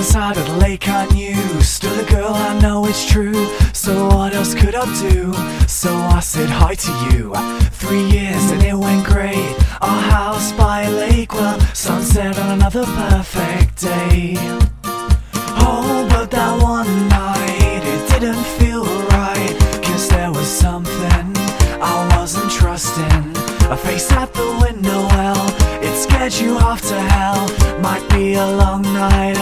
other side of the lake I knew. Stood a girl I know it's true. So what else could I do? So I said hi to you. Three years and it went great. Our house by a lake Well, sunset on another perfect day. Oh, but that one night It didn't feel right. Cause there was something I wasn't trusting. A face at the window, well It scared you off to hell. Might be a long night,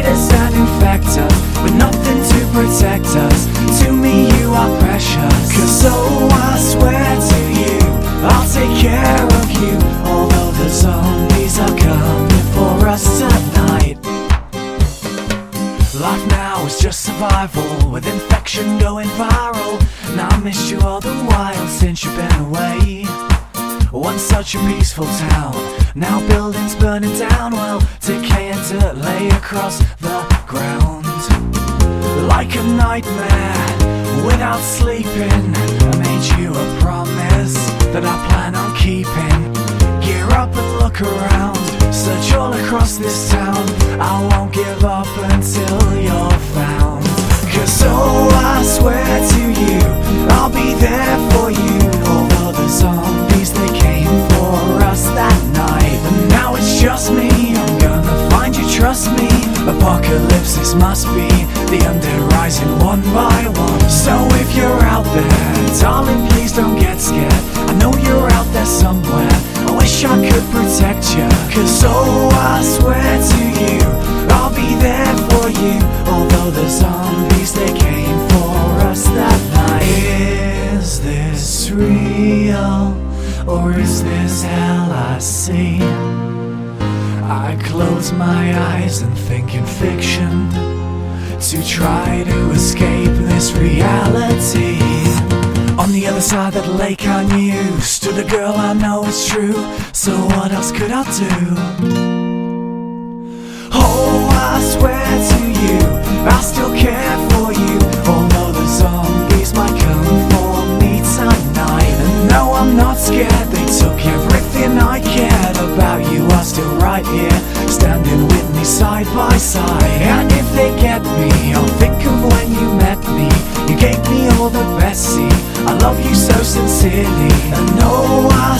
spiders and infect us With nothing to protect us. To me you are precious. Cause so I swear to you I'll take care of you. Although the zombies are coming for us tonight. Life now is just survival With infection going viral. Now I miss you all the while since you've been away once such a peaceful town, now buildings burning down. Well, decay and dirt lay across the ground. Like a nightmare, without sleeping. I made you a promise that I plan on keeping. Gear up and look around, search all across this town. I won't give up until Apocalypses must be the undead rising one by one. So if you're out there, darling, please don't get scared. I know you're out there somewhere. I wish I could protect you. Cause oh, I swear to you, I'll be there for you. Although the zombies they came for us that night. Is this real? Or is this hell I see? I close my eyes and think in fiction to try to escape this reality. On the other side of the lake I knew stood a girl I know it's true. So what else could I do? Oh, I swear to you, I still care right here, standing with me side by side. And if they get me, I'll think of when you met me. You gave me all the best, see. I love you so sincerely. And no, I